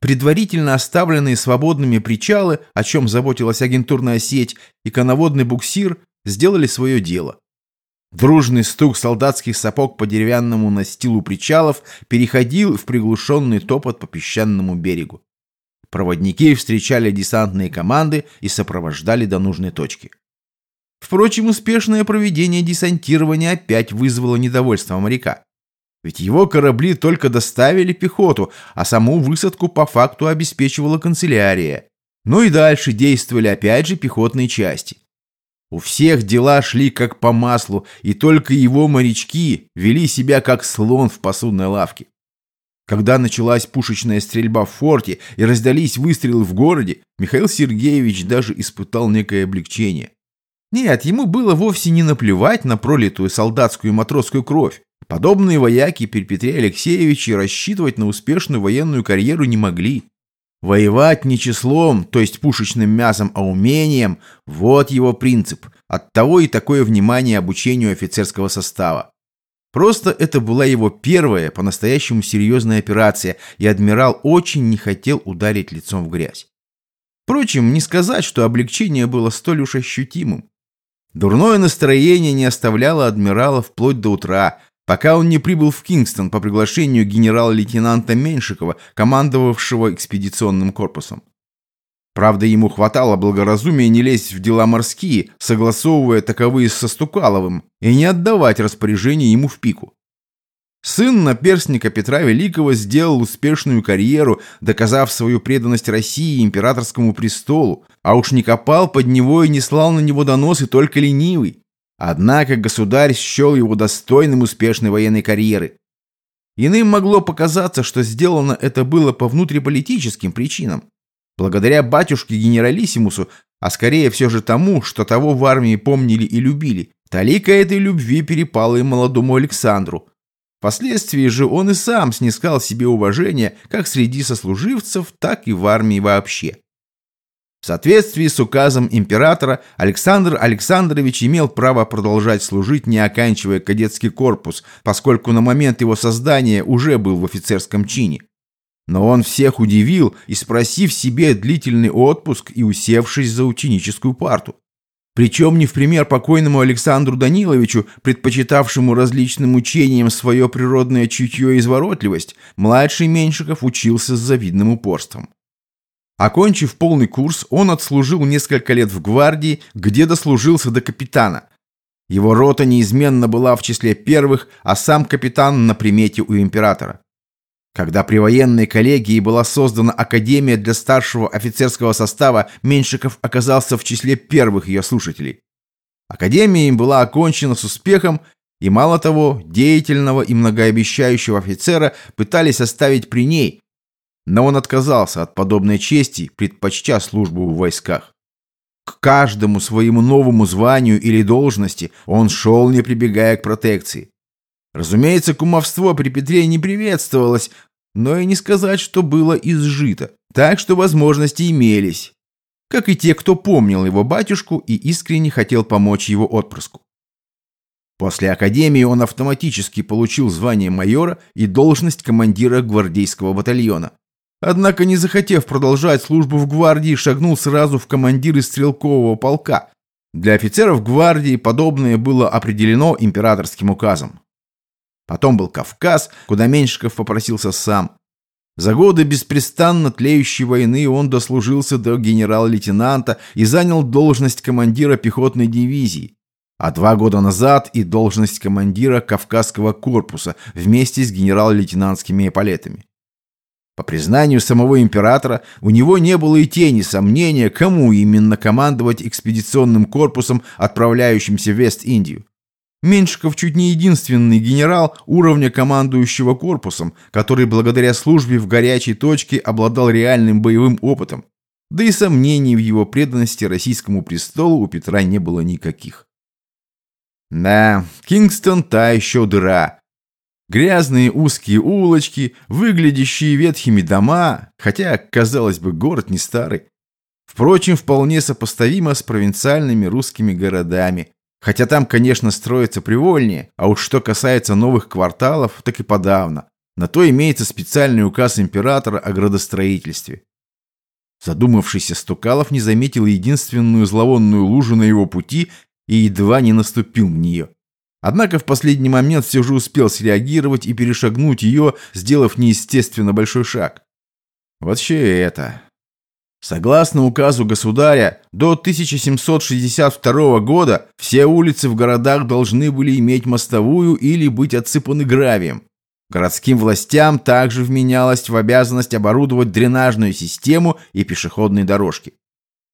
[SPEAKER 1] Предварительно оставленные свободными причалы, о чем заботилась агентурная сеть, и коноводный буксир сделали свое дело. Дружный стук солдатских сапог по деревянному настилу причалов переходил в приглушенный топот по песчаному берегу. Проводники встречали десантные команды и сопровождали до нужной точки. Впрочем, успешное проведение десантирования опять вызвало недовольство моряка. Ведь его корабли только доставили пехоту, а саму высадку по факту обеспечивала канцелярия. Ну и дальше действовали опять же пехотные части. У всех дела шли как по маслу, и только его морячки вели себя как слон в посудной лавке. Когда началась пушечная стрельба в форте и раздались выстрелы в городе, Михаил Сергеевич даже испытал некое облегчение. Нет, ему было вовсе не наплевать на пролитую солдатскую и матросскую кровь. Подобные вояки при Петре Алексеевиче рассчитывать на успешную военную карьеру не могли. Воевать не числом, то есть пушечным мясом, а умением – вот его принцип. Оттого и такое внимание обучению офицерского состава. Просто это была его первая, по-настоящему серьезная операция, и адмирал очень не хотел ударить лицом в грязь. Впрочем, не сказать, что облегчение было столь уж ощутимым. Дурное настроение не оставляло адмирала вплоть до утра, пока он не прибыл в Кингстон по приглашению генерала-лейтенанта Меньшикова, командовавшего экспедиционным корпусом. Правда, ему хватало благоразумия не лезть в дела морские, согласовывая таковые со Стукаловым, и не отдавать распоряжение ему в пику. Сын наперстника Петра Великого сделал успешную карьеру, доказав свою преданность России и императорскому престолу, а уж не копал под него и не слал на него доносы только ленивый. Однако государь счел его достойным успешной военной карьеры. Иным могло показаться, что сделано это было по внутриполитическим причинам. Благодаря батюшке-генералиссимусу, а скорее все же тому, что того в армии помнили и любили, талика этой любви перепала и молодому Александру – Впоследствии же он и сам снискал себе уважение как среди сослуживцев, так и в армии вообще. В соответствии с указом императора Александр Александрович имел право продолжать служить, не оканчивая кадетский корпус, поскольку на момент его создания уже был в офицерском чине. Но он всех удивил, и спросив себе длительный отпуск и усевшись за ученическую парту. Причем не в пример покойному Александру Даниловичу, предпочитавшему различным учениям свое природное чутье и изворотливость, младший Меньшиков учился с завидным упорством. Окончив полный курс, он отслужил несколько лет в гвардии, где дослужился до капитана. Его рота неизменно была в числе первых, а сам капитан на примете у императора. Когда при военной коллегии была создана Академия для старшего офицерского состава, Меньшиков оказался в числе первых ее слушателей. Академия им была окончена с успехом, и мало того, деятельного и многообещающего офицера пытались оставить при ней, но он отказался от подобной чести, предпочтя службу в войсках. К каждому своему новому званию или должности он шел, не прибегая к протекции. Разумеется, кумовство при Петре не приветствовалось, но и не сказать, что было изжито. Так что возможности имелись. Как и те, кто помнил его батюшку и искренне хотел помочь его отпрыску. После академии он автоматически получил звание майора и должность командира гвардейского батальона. Однако, не захотев продолжать службу в гвардии, шагнул сразу в командиры стрелкового полка. Для офицеров гвардии подобное было определено императорским указом. Потом был Кавказ, куда Меньшиков попросился сам. За годы беспрестанно тлеющей войны он дослужился до генерал-лейтенанта и занял должность командира пехотной дивизии, а два года назад и должность командира Кавказского корпуса вместе с генерал-лейтенантскими эполетами. По признанию самого императора, у него не было и тени сомнения, кому именно командовать экспедиционным корпусом, отправляющимся в Вест-Индию. Меньшиков чуть не единственный генерал уровня командующего корпусом, который благодаря службе в горячей точке обладал реальным боевым опытом. Да и сомнений в его преданности российскому престолу у Петра не было никаких. Да, Кингстон та еще дыра. Грязные узкие улочки, выглядящие ветхими дома, хотя, казалось бы, город не старый. Впрочем, вполне сопоставимо с провинциальными русскими городами – Хотя там, конечно, строится привольнее, а уж что касается новых кварталов, так и подавно. На то имеется специальный указ императора о градостроительстве. Задумавшийся Стукалов не заметил единственную зловонную лужу на его пути и едва не наступил в нее. Однако в последний момент все же успел среагировать и перешагнуть ее, сделав неестественно большой шаг. Вообще это... Согласно указу государя, до 1762 года все улицы в городах должны были иметь мостовую или быть отсыпаны гравием. Городским властям также вменялось в обязанность оборудовать дренажную систему и пешеходные дорожки.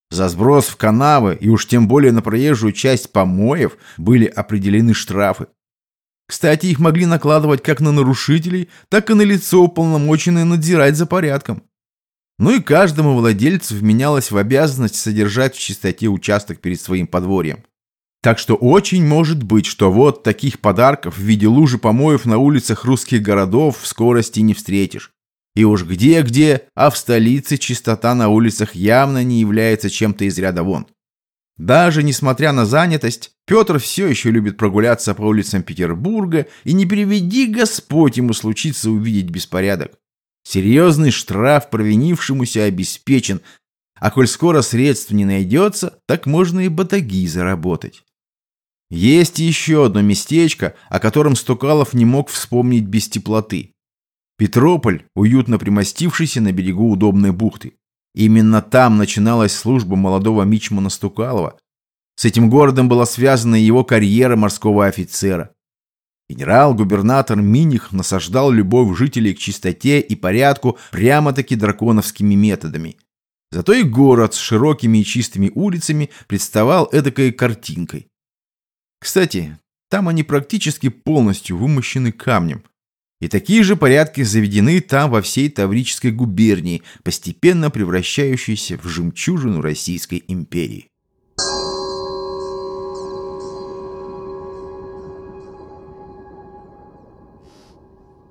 [SPEAKER 1] За сброс в канавы и уж тем более на проезжую часть помоев были определены штрафы. Кстати, их могли накладывать как на нарушителей, так и на лицо, уполномоченное надзирать за порядком. Ну и каждому владельцу вменялось в обязанность содержать в чистоте участок перед своим подворьем. Так что очень может быть, что вот таких подарков в виде лужи помоев на улицах русских городов в скорости не встретишь. И уж где-где, а в столице чистота на улицах явно не является чем-то из ряда вон. Даже несмотря на занятость, Петр все еще любит прогуляться по улицам Петербурга, и не приведи Господь ему случиться увидеть беспорядок. Серьезный штраф провинившемуся обеспечен, а коль скоро средств не найдется, так можно и батаги заработать. Есть еще одно местечко, о котором Стукалов не мог вспомнить без теплоты. Петрополь, уютно примостившийся на берегу удобной бухты. Именно там начиналась служба молодого мичмана Стукалова. С этим городом была связана его карьера морского офицера. Генерал-губернатор Миних насаждал любовь жителей к чистоте и порядку прямо-таки драконовскими методами. Зато и город с широкими и чистыми улицами представал эдакой картинкой. Кстати, там они практически полностью вымощены камнем. И такие же порядки заведены там во всей Таврической губернии, постепенно превращающейся в жемчужину Российской империи.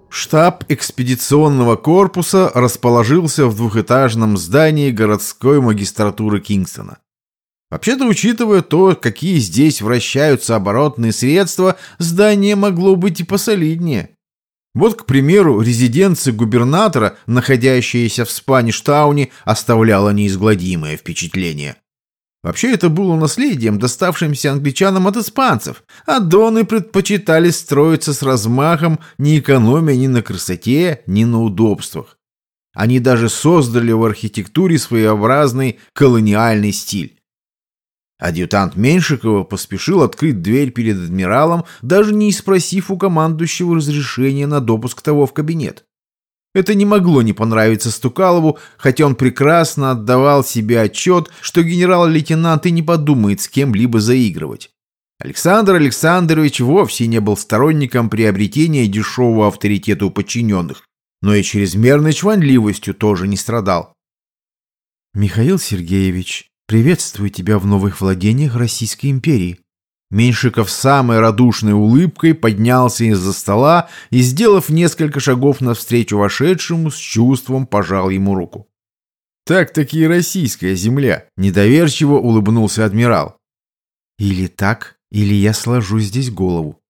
[SPEAKER 1] Штаб экспедиционного корпуса расположился в двухэтажном здании городской магистратуры Кингстона. Вообще-то, учитывая то, какие здесь вращаются оборотные средства, здание могло быть и посолиднее. Вот, к примеру, резиденция губернатора, находящаяся в Спаништауне, оставляла неизгладимое впечатление. Вообще это было наследием, доставшимся англичанам от испанцев, а доны предпочитали строиться с размахом, не экономя ни на красоте, ни на удобствах. Они даже создали в архитектуре своеобразный колониальный стиль. Адъютант Меньшикова поспешил открыть дверь перед адмиралом, даже не спросив у командующего разрешения на допуск того в кабинет. Это не могло не понравиться Стукалову, хотя он прекрасно отдавал себе отчет, что генерал-лейтенант и не подумает с кем-либо заигрывать. Александр Александрович вовсе не был сторонником приобретения дешевого авторитета у подчиненных, но и чрезмерной чванливостью тоже не страдал. «Михаил Сергеевич, приветствую тебя в новых владениях Российской империи», Меньшиков самой радушной улыбкой поднялся из-за стола и, сделав несколько шагов навстречу вошедшему, с чувством пожал ему руку. «Так-таки и российская земля», — недоверчиво улыбнулся адмирал. «Или так, или я сложу здесь голову.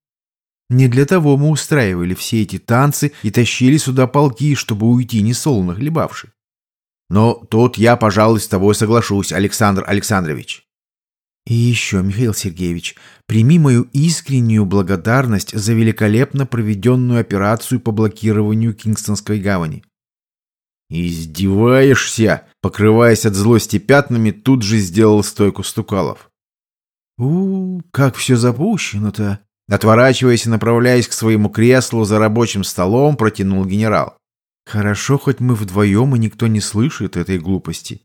[SPEAKER 1] Не для того мы устраивали все эти танцы и тащили сюда полки, чтобы уйти несолоно хлебавши. Но тут я, пожалуй, с тобой соглашусь, Александр Александрович.
[SPEAKER 2] И еще, Михаил Сергеевич, прими мою искреннюю благодарность за великолепно проведенную операцию по блокированию Кингстонской гавани.
[SPEAKER 1] «Издеваешься?» Покрываясь от злости пятнами, тут же сделал стойку Стукалов.
[SPEAKER 2] у, -у как все запущено-то!»
[SPEAKER 1] Отворачиваясь и направляясь к своему креслу за рабочим столом, протянул генерал.
[SPEAKER 2] «Хорошо, хоть мы вдвоем, и никто не слышит этой глупости.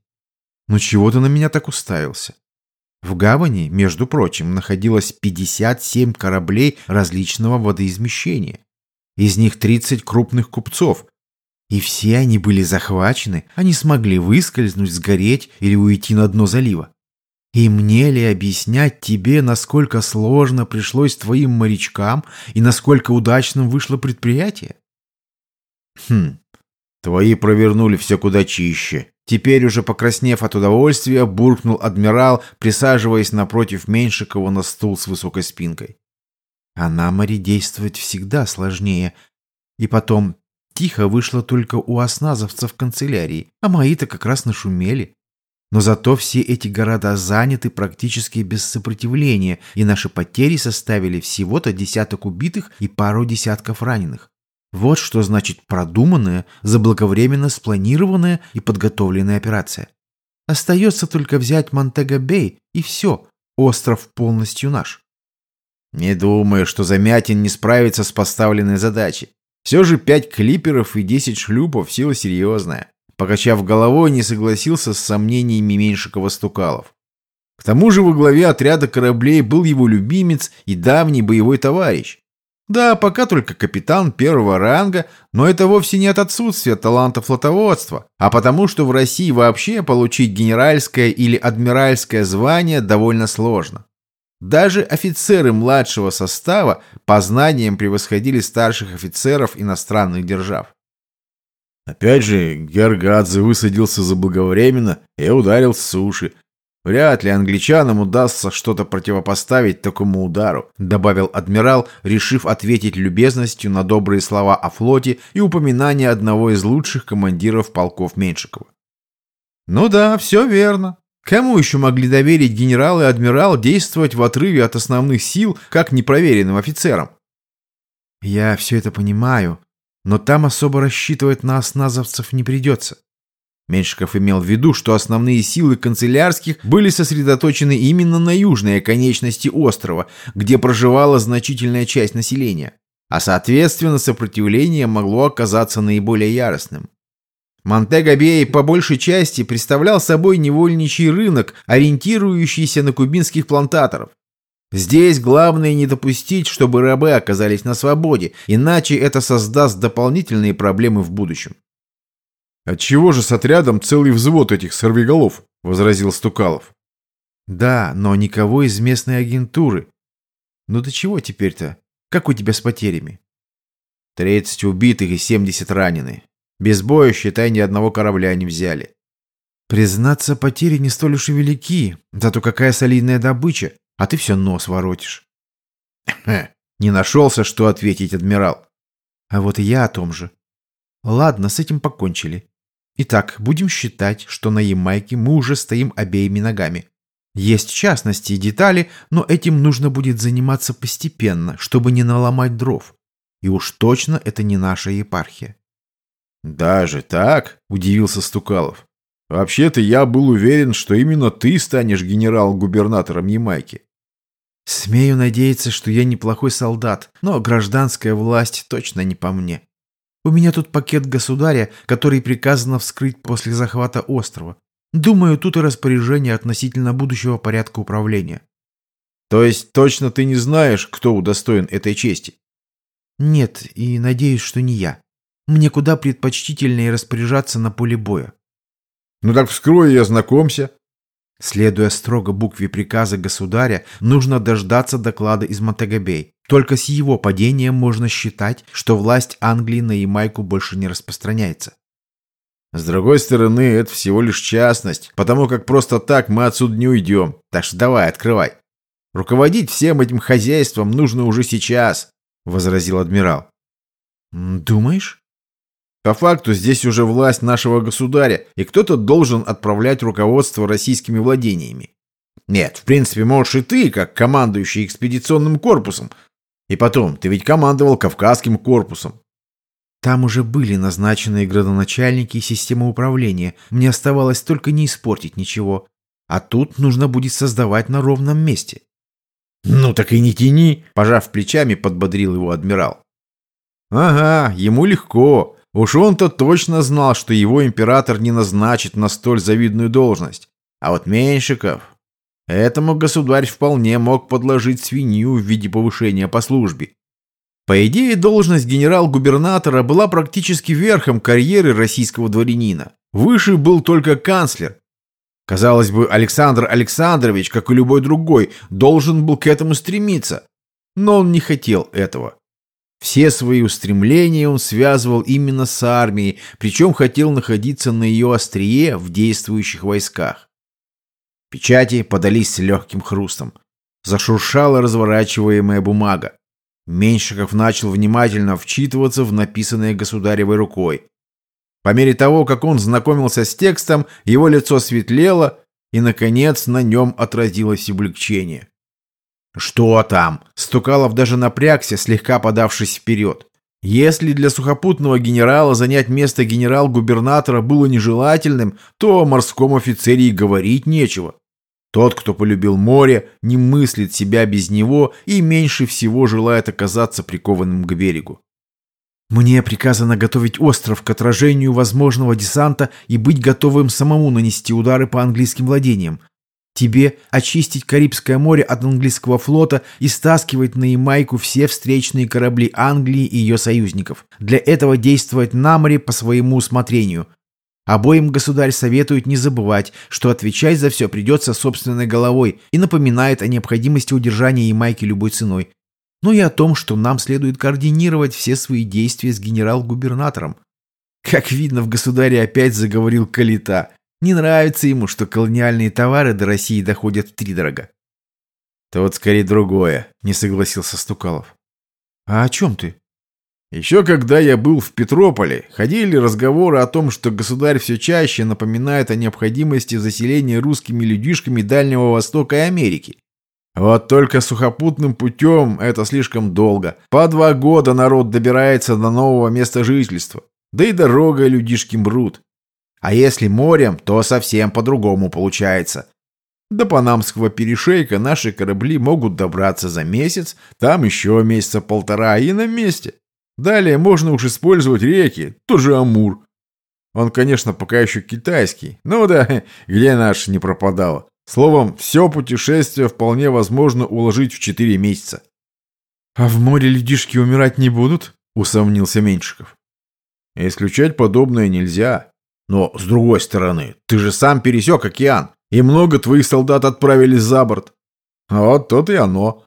[SPEAKER 2] Но чего ты на меня так уставился? В гавани, между прочим, находилось 57 кораблей различного водоизмещения. Из них 30 крупных купцов. И все они были захвачены, они смогли выскользнуть, сгореть или уйти на дно залива. И мне ли объяснять тебе, насколько сложно пришлось твоим морячкам и насколько удачным вышло предприятие?
[SPEAKER 1] Хм, твои провернули все куда чище. Теперь уже покраснев от удовольствия, буркнул адмирал, присаживаясь напротив Меньшикова на стул с высокой спинкой.
[SPEAKER 2] А на море действовать всегда сложнее. И потом, тихо вышло только у осназовцев канцелярии, а мои-то как раз нашумели. Но зато все эти города заняты практически без сопротивления, и наши потери составили всего-то десяток убитых и пару десятков раненых. Вот что значит продуманная, заблаговременно спланированная и подготовленная операция. Остается только взять Монтего-Бей, и все, остров полностью наш.
[SPEAKER 1] Не думаю, что Замятин не справится с поставленной задачей. Все же пять клиперов и десять шлюпов – сила серьезная. Покачав головой, не согласился с сомнениями Меньшикова-Стукалов. К тому же во главе отряда кораблей был его любимец и давний боевой товарищ. Да, пока только капитан первого ранга, но это вовсе не от отсутствия таланта флотоводства, а потому что в России вообще получить генеральское или адмиральское звание довольно сложно. Даже офицеры младшего состава по знаниям превосходили старших офицеров иностранных держав. Опять же, Гергадзе высадился заблаговременно и ударил с суши, Вряд ли англичанам удастся что-то противопоставить такому удару, добавил адмирал, решив ответить любезностью на добрые слова о флоте и упоминание одного из лучших командиров полков Меньшикова. Ну да, все верно. Кому еще могли доверить генерал и адмирал действовать в отрыве от основных сил, как непроверенным офицерам?
[SPEAKER 2] Я все это понимаю, но там особо рассчитывать на осназовцев не придется. Меньшиков имел в виду, что основные силы канцелярских были сосредоточены именно на южной оконечности острова, где проживала значительная часть населения, а соответственно сопротивление могло оказаться наиболее яростным. Монтего-Бей по большей части представлял собой невольничий рынок, ориентирующийся на кубинских плантаторов. Здесь главное не допустить, чтобы рабы оказались на свободе, иначе это создаст дополнительные проблемы в будущем.
[SPEAKER 1] «Отчего же с отрядом целый взвод этих сорвиголов?» — возразил Стукалов.
[SPEAKER 2] «Да, но никого из местной агентуры. Ну до чего теперь-то? Как у тебя с потерями?»
[SPEAKER 1] «Тридцать убитых и семьдесят ранены. Без боя, считай, ни одного корабля не взяли».
[SPEAKER 2] «Признаться, потери не столь уж и велики. Зато какая солидная добыча, а ты все нос воротишь».
[SPEAKER 1] «Не нашелся, что ответить, адмирал».
[SPEAKER 2] «А вот и я о том же. Ладно, с этим покончили. Итак, будем считать, что на Ямайке мы уже стоим обеими ногами. Есть частности и детали, но этим нужно будет заниматься постепенно, чтобы не наломать дров. И уж точно это не наша епархия.
[SPEAKER 1] «Даже так?» – удивился Стукалов. «Вообще-то я был уверен, что именно ты станешь генерал-губернатором Ямайки».
[SPEAKER 2] «Смею надеяться, что я неплохой солдат, но гражданская власть точно не по мне. У меня тут пакет государя, который приказано вскрыть после захвата острова. Думаю, тут и распоряжение относительно будущего порядка управления.
[SPEAKER 1] То есть точно ты не знаешь, кто удостоен этой чести?
[SPEAKER 2] Нет, и надеюсь, что не я. Мне куда предпочтительнее распоряжаться на поле боя.
[SPEAKER 1] Ну так вскрой и ознакомься.
[SPEAKER 2] Следуя строго букве приказа государя, нужно дождаться доклада из Монтегобей. Только с его падением можно считать, что власть Англии на Ямайку больше не распространяется.
[SPEAKER 1] С другой стороны, это всего лишь частность, потому как просто так мы отсюда не уйдем. Так что давай, открывай. Руководить всем этим хозяйством нужно уже сейчас, возразил адмирал.
[SPEAKER 2] Думаешь?
[SPEAKER 1] По факту здесь уже власть нашего государя, и кто-то должен отправлять руководство российскими владениями. Нет, в принципе, можешь и ты, как командующий экспедиционным корпусом. И потом, ты ведь командовал Кавказским корпусом.
[SPEAKER 2] Там уже были назначенные градоначальники и система управления. Мне оставалось только не испортить ничего. А тут нужно будет создавать на ровном месте.
[SPEAKER 1] «Ну так и не тяни!» – пожав плечами, подбодрил его адмирал. «Ага, ему легко. Уж он-то точно знал, что его император не назначит на столь завидную должность. А вот Меньшиков... Этому государь вполне мог подложить свинью в виде повышения по службе. По идее, должность генерал-губернатора была практически верхом карьеры российского дворянина. Выше был только канцлер. Казалось бы, Александр Александрович, как и любой другой, должен был к этому стремиться. Но он не хотел этого. Все свои устремления он связывал именно с армией, причем хотел находиться на ее острие в действующих войсках. Печати подались с легким хрустом. Зашуршала разворачиваемая бумага. Меньшиков начал внимательно вчитываться в написанное государевой рукой. По мере того, как он знакомился с текстом, его лицо светлело, и, наконец, на нем отразилось облегчение. «Что там?» Стукалов даже напрягся, слегка подавшись вперед. Если для сухопутного генерала занять место генерал-губернатора было нежелательным, то о морском офицере и говорить нечего. Тот, кто полюбил море, не мыслит себя без него и меньше всего желает оказаться прикованным к берегу.
[SPEAKER 2] Мне приказано готовить остров к отражению возможного десанта и быть готовым самому нанести удары по английским владениям. Тебе очистить Карибское море от английского флота и стаскивать на Ямайку все встречные корабли Англии и ее союзников. Для этого действовать на море по своему усмотрению. Обоим государь советует не забывать, что отвечать за все придется собственной головой и напоминает о необходимости удержания Ямайки любой ценой. Ну и о том, что нам следует координировать все свои действия с генерал-губернатором. Как видно, в государе опять заговорил Калита – не нравится ему, что колониальные товары до России доходят втридорога.
[SPEAKER 1] «То вот скорее другое», — не согласился Стукалов.
[SPEAKER 2] «А о чем ты?»
[SPEAKER 1] Еще когда я был в Петрополе, ходили разговоры о том, что государь все чаще напоминает о необходимости заселения русскими людишками Дальнего Востока и Америки. Вот только сухопутным путем это слишком долго. По два года народ добирается до нового места жительства. Да и дорога людишки мрут. А если морем, то совсем по-другому получается. До Панамского перешейка наши корабли могут добраться за месяц, там еще месяца полтора и на месте. Далее можно уж использовать реки, тоже Амур. Он, конечно, пока еще китайский, но да, где наш не пропадал. Словом, все путешествие вполне возможно уложить в четыре месяца.
[SPEAKER 2] «А в море людишки умирать не будут?» — усомнился Меньшиков.
[SPEAKER 1] «Исключать подобное нельзя. Но, с другой стороны, ты же сам пересек океан, и много твоих солдат отправились за борт. Вот тут и оно.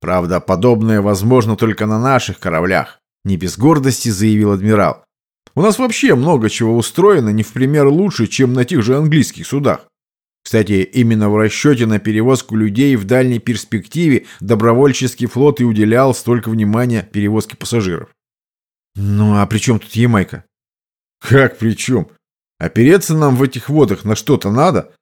[SPEAKER 1] Правда, подобное возможно только на наших кораблях, не без гордости заявил адмирал. У нас вообще много чего устроено не в пример лучше, чем на тех же английских судах. Кстати, именно в расчете на перевозку людей в дальней перспективе добровольческий флот и уделял столько внимания перевозке пассажиров.
[SPEAKER 2] Ну а при чем тут Ямайка?
[SPEAKER 1] Как при чем? Опереться нам в этих водах на что-то надо?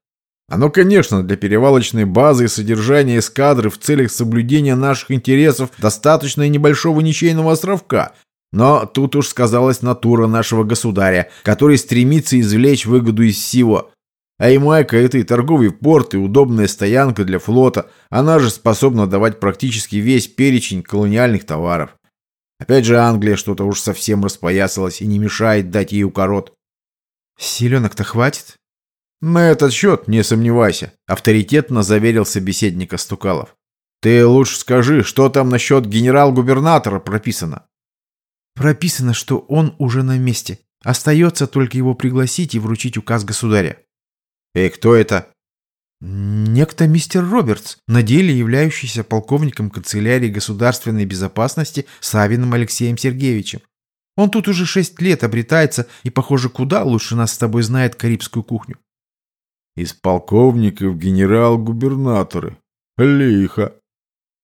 [SPEAKER 1] Оно, конечно, для перевалочной базы и содержания эскадры в целях соблюдения наших интересов достаточно и небольшого ничейного островка. Но тут уж сказалась натура нашего государя, который стремится извлечь выгоду из всего. А Ямайка – это и торговый порт, и удобная стоянка для флота. Она же способна давать практически весь перечень колониальных товаров. Опять же Англия что-то уж совсем распоясалась и не мешает дать ей укорот.
[SPEAKER 2] «Селенок-то хватит?»
[SPEAKER 1] «На этот счет не сомневайся», — авторитетно заверил собеседника Стукалов. «Ты лучше скажи, что там насчет генерал-губернатора прописано?»
[SPEAKER 2] «Прописано, что он уже на месте. Остается только его пригласить и вручить указ государя».
[SPEAKER 1] «И кто это?»
[SPEAKER 2] Некто мистер Робертс, на деле являющийся полковником канцелярии государственной безопасности Савиным Алексеем Сергеевичем. Он тут уже шесть лет обретается и, похоже, куда лучше нас с тобой знает карибскую кухню.
[SPEAKER 1] Из полковников генерал-губернаторы. Лихо.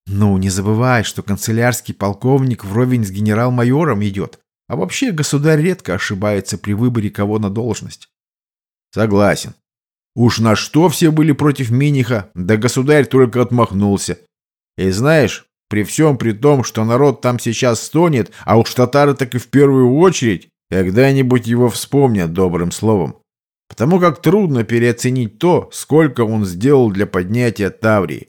[SPEAKER 2] Ну, не забывай, что канцелярский полковник вровень с генерал-майором идет.
[SPEAKER 1] А вообще государь редко ошибается при выборе кого на должность. Согласен. Уж на что все были против Миниха, да государь только отмахнулся. И знаешь, при всем при том, что народ там сейчас стонет, а уж татары так и в первую очередь, когда-нибудь его вспомнят добрым словом. Потому как трудно переоценить то, сколько он сделал для поднятия Таврии.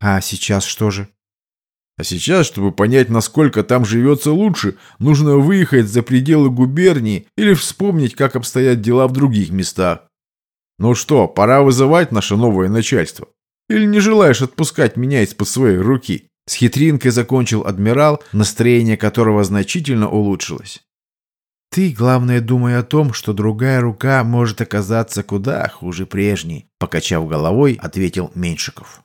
[SPEAKER 2] А сейчас что же?
[SPEAKER 1] А сейчас, чтобы понять, насколько там живется лучше, нужно выехать за пределы губернии или вспомнить, как обстоят дела в других местах. Ну что, пора вызывать наше новое начальство? Или не желаешь отпускать меня из-под своей руки?» С хитринкой закончил адмирал, настроение которого значительно улучшилось.
[SPEAKER 2] «Ты, главное, думай о том, что другая рука может оказаться куда хуже прежней», покачав головой, ответил Меньшиков.